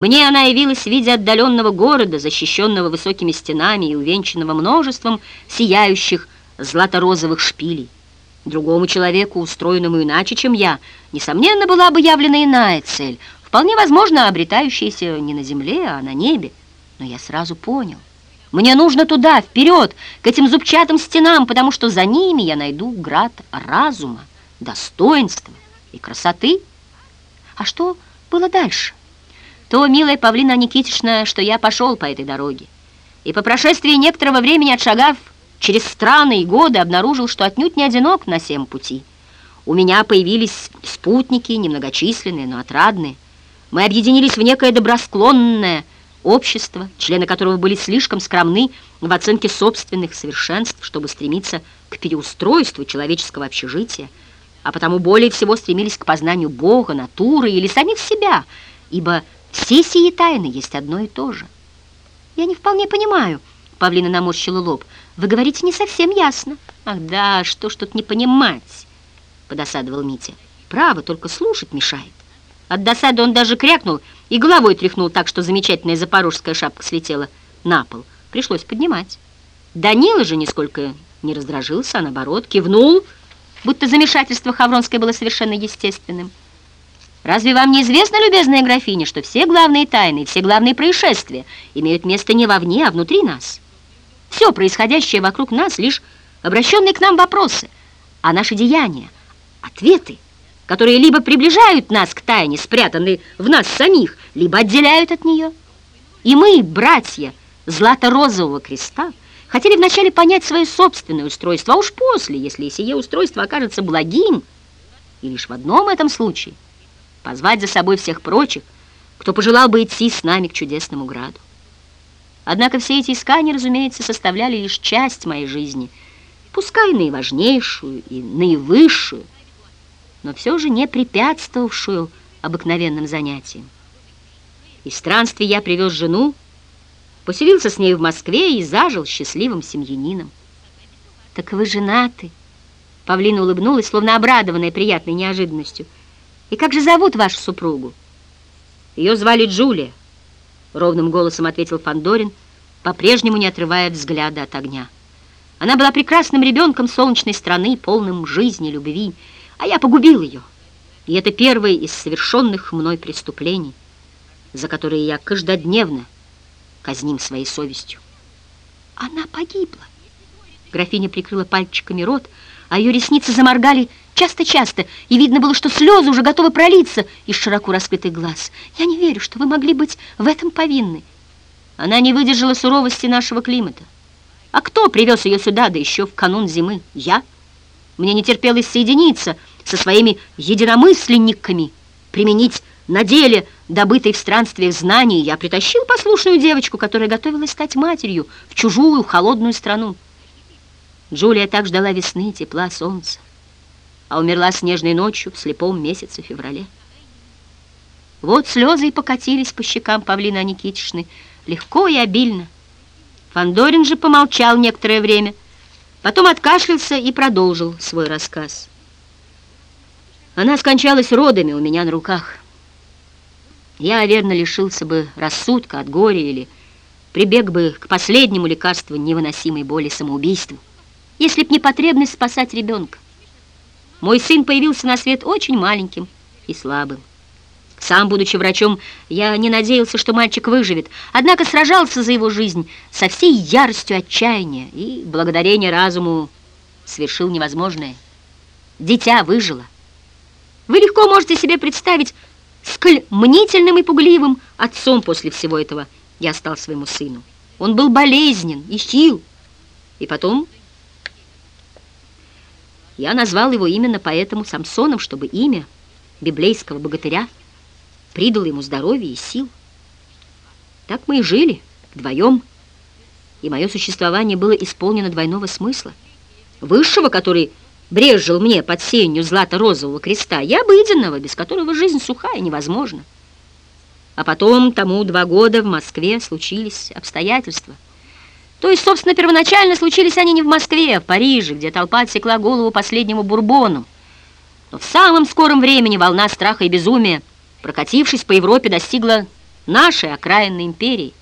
Мне она явилась в виде отдаленного города, защищенного высокими стенами и увенчанного множеством сияющих злато-розовых шпилей. Другому человеку, устроенному иначе, чем я, несомненно, была бы явлена иная цель, вполне возможно, обретающаяся не на земле, а на небе. Но я сразу понял. Мне нужно туда, вперед, к этим зубчатым стенам, потому что за ними я найду град разума, достоинства и красоты. А что было дальше? То, милая Павлина Никитична, что я пошел по этой дороге. И по прошествии некоторого времени отшагав через страны и годы, обнаружил, что отнюдь не одинок на всем пути. У меня появились спутники, немногочисленные, но отрадные. Мы объединились в некое добросклонное общество, члены которого были слишком скромны в оценке собственных совершенств, чтобы стремиться к переустройству человеческого общежития, а потому более всего стремились к познанию Бога, натуры или самих себя, ибо все сии тайны есть одно и то же. Я не вполне понимаю, Павлина наморщила лоб. Вы говорите не совсем ясно. Ах да, что ж тут не понимать, подосадовал Митя. Право, только слушать мешает. От досады он даже крякнул и головой тряхнул так, что замечательная запорожская шапка слетела на пол. Пришлось поднимать. Данила же нисколько не раздражился, а наоборот кивнул, будто замешательство Хавронской было совершенно естественным. Разве вам не известно, любезная графиня, что все главные тайны, все главные происшествия имеют место не вовне, а внутри нас? Все происходящее вокруг нас лишь обращенные к нам вопросы, а наши деяния — ответы, которые либо приближают нас к тайне, спрятанной в нас самих, либо отделяют от нее. И мы, братья Злато-Розового Креста, хотели вначале понять свое собственное устройство, а уж после, если сие устройство окажется благим, и лишь в одном этом случае — позвать за собой всех прочих, кто пожелал бы идти с нами к чудесному граду. Однако все эти искания, разумеется, составляли лишь часть моей жизни, пускай наиважнейшую и наивысшую, но все же не препятствовавшую обыкновенным занятиям. Из странствий я привез жену, поселился с ней в Москве и зажил счастливым семьянином. «Так вы женаты?» Павлина улыбнулась, словно обрадованная приятной неожиданностью – и как же зовут вашу супругу? Ее звали Джулия, ровным голосом ответил Фандорин, по-прежнему не отрывая взгляда от огня. Она была прекрасным ребенком солнечной страны, полным жизни, любви, а я погубил ее. И это первое из совершенных мной преступлений, за которые я каждодневно казним своей совестью. Она погибла. Графиня прикрыла пальчиками рот, а ее ресницы заморгали часто-часто, и видно было, что слезы уже готовы пролиться из широко раскрытых глаз. Я не верю, что вы могли быть в этом повинны. Она не выдержала суровости нашего климата. А кто привез ее сюда, да еще в канун зимы? Я? Мне не терпелось соединиться со своими единомысленниками, применить на деле добытые в странствиях знаний. Я притащил послушную девочку, которая готовилась стать матерью в чужую холодную страну. Джулия так ждала весны, тепла, солнца а умерла снежной ночью в слепом месяце феврале. Вот слезы и покатились по щекам Павлины Аникитишны, легко и обильно. Фандорин же помолчал некоторое время, потом откашлялся и продолжил свой рассказ. Она скончалась родами у меня на руках. Я, верно, лишился бы рассудка от горя или прибег бы к последнему лекарству невыносимой боли самоубийству, если б не потребность спасать ребенка. Мой сын появился на свет очень маленьким и слабым. Сам, будучи врачом, я не надеялся, что мальчик выживет, однако сражался за его жизнь со всей яростью отчаяния и, благодарение разуму, свершил невозможное. Дитя выжило. Вы легко можете себе представить, сколь мнительным и пугливым отцом после всего этого я стал своему сыну. Он был болезнен и хил, и потом я назвал его именно поэтому Самсоном, чтобы имя библейского богатыря придало ему здоровье и сил. Так мы и жили вдвоем, и мое существование было исполнено двойного смысла. Высшего, который брежил мне под сенью злато-розового креста, и обыденного, без которого жизнь сухая невозможна. А потом, тому два года в Москве случились обстоятельства – то есть, собственно, первоначально случились они не в Москве, а в Париже, где толпа отсекла голову последнему бурбону. Но в самом скором времени волна страха и безумия, прокатившись по Европе, достигла нашей окраинной империи.